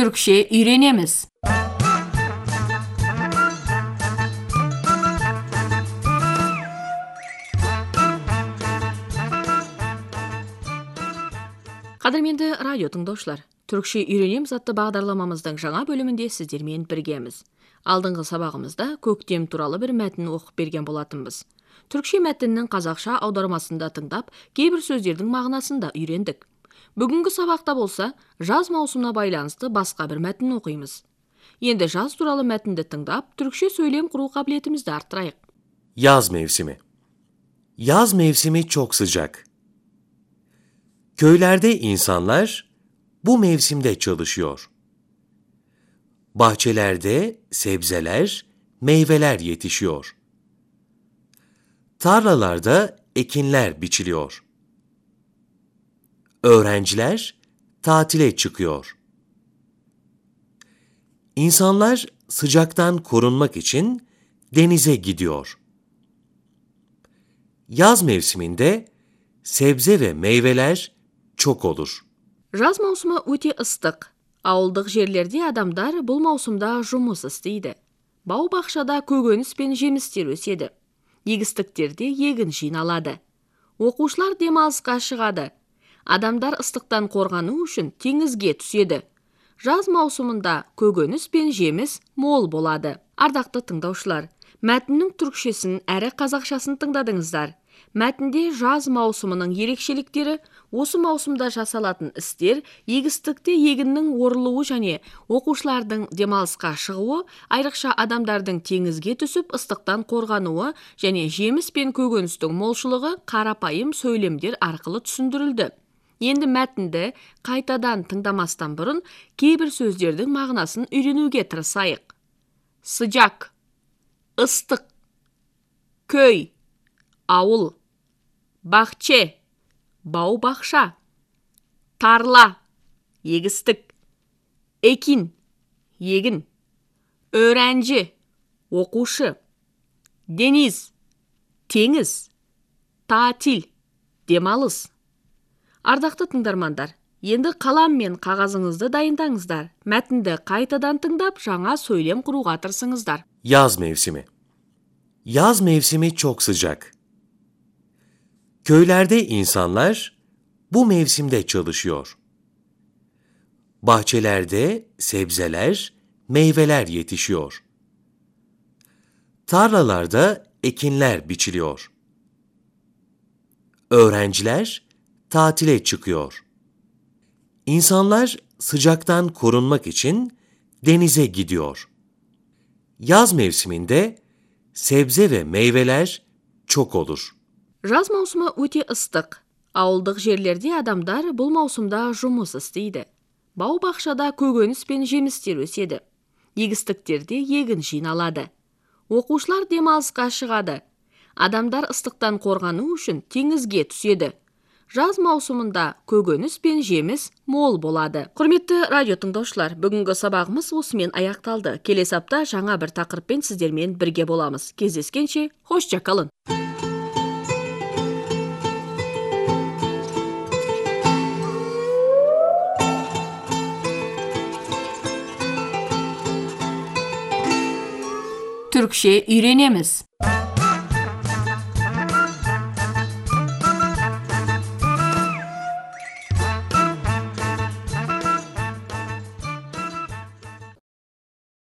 Türkçe үйренеміз. Қадірменді радио тыңдаушылар, Түркше үйренеміз атты бағдарламамыздың жаңа бөлімінде сіздермен біргеміз. Алдыңғы сабағымызда көктем туралы бір мәтін оқып берген болатынбыз. Түркше мәтіннің қазақша аудармасында тыңдап, кейбір сөздердің мағынасын да үйрендік. Бүгінгі сабақта болса, жаз маусымына байланысты басқа бір мәтін оқимыз. Енді жаз туралы мәтінді тыңдап, түркше сөйлем құру қабілетімізді арттырайық. Yaz mevsimi. Yaz mevsimi çok sıcak. Köylerde insanlar bu mevsimde çalışıyor. Bahçelerde sebzeler, meyveler yetişiyor. Tarlalarda ekinler biçiliyor. Öğrenciler tatile çıkıyor. İnsanlar sıcaktan korunmak için denize gidiyor. Yaz mevsiminde sebze ve meyveler çok olur. Жаз маусымы өте ыстық. Ауылдық жерлерде адамдар бұл маусымда жұмыс істейді. Бау бақшада көкөніс пен жемістер өседі. Егістіктерде егін жиналады. Оқушылар демалысқа шығады. Адамдар ыстықтан қорғану үшін теңізге түседі. Жаз маусымында көкөніс пен жеміс мол болады. Ардақты тыңдаушылар, мәтіннің түркшесін әрі қазақшасын тыңдадыңыздар. Мәтінде жаз маусымының ерекшеліктері осы маусымда жасалатын істер егістікте егіннің орылуы және оқушылардың демалысқа шығуы айрықша адамдардың теңізге түсіп ыстықтан қорғануы және жеміс пен көкөністің молшылығы қарапайым сөйлемдер арқылы түсіндірілді енді мәтінді қайтадан тыңдамастан бұрын кейбір сөздердің мағынасын үйренуге тырысайық. Сыжак ыстық көй ауыл бақче бау бақша тарла егістік экин егін Өрәнжі оқушы дениз теңіз татиль демалыс. ардақты тыңдармандар енді қалам мен қағазыңызды дайындаңыздар мәтінді қайтадан тыңдап жаңа сөйлем құруға тырысыңыздар Yaz mevsimi. Yaz mevsimi çok sıcak. Köylerde insanlar bu mevsimde çalışıyor. Bahçelerde sebzeler, meyveler yetişiyor. Tarlalarda ekinler biçiliyor. Öğrenciler tatile çıkıyor. İnsanlar sıcaktan korunmak için denize gidiyor. Yaz mevsiminde sebze ve meyveler çok olur. жаз маусымы өте ыстық ауылдық жерлерде адамдар бұл маусымда жұмыс істейді бау бақшада көкөніс пен жемістер өседі егістіктерде егін жиналады оқушылар демалысқа шығады адамдар ыстықтан қорғану үшін теңізге түседі жаз маусымында көкөніс пен жеміс мол болады. Құрметті радио тыңдаушылар бүгінгі сабағымыз осымен аяқталды. Келесі апта жаңа бір тақырыппен сіздермен бірге боламыз. Кездескенше hoşça kalın Türkçe үйренеміз.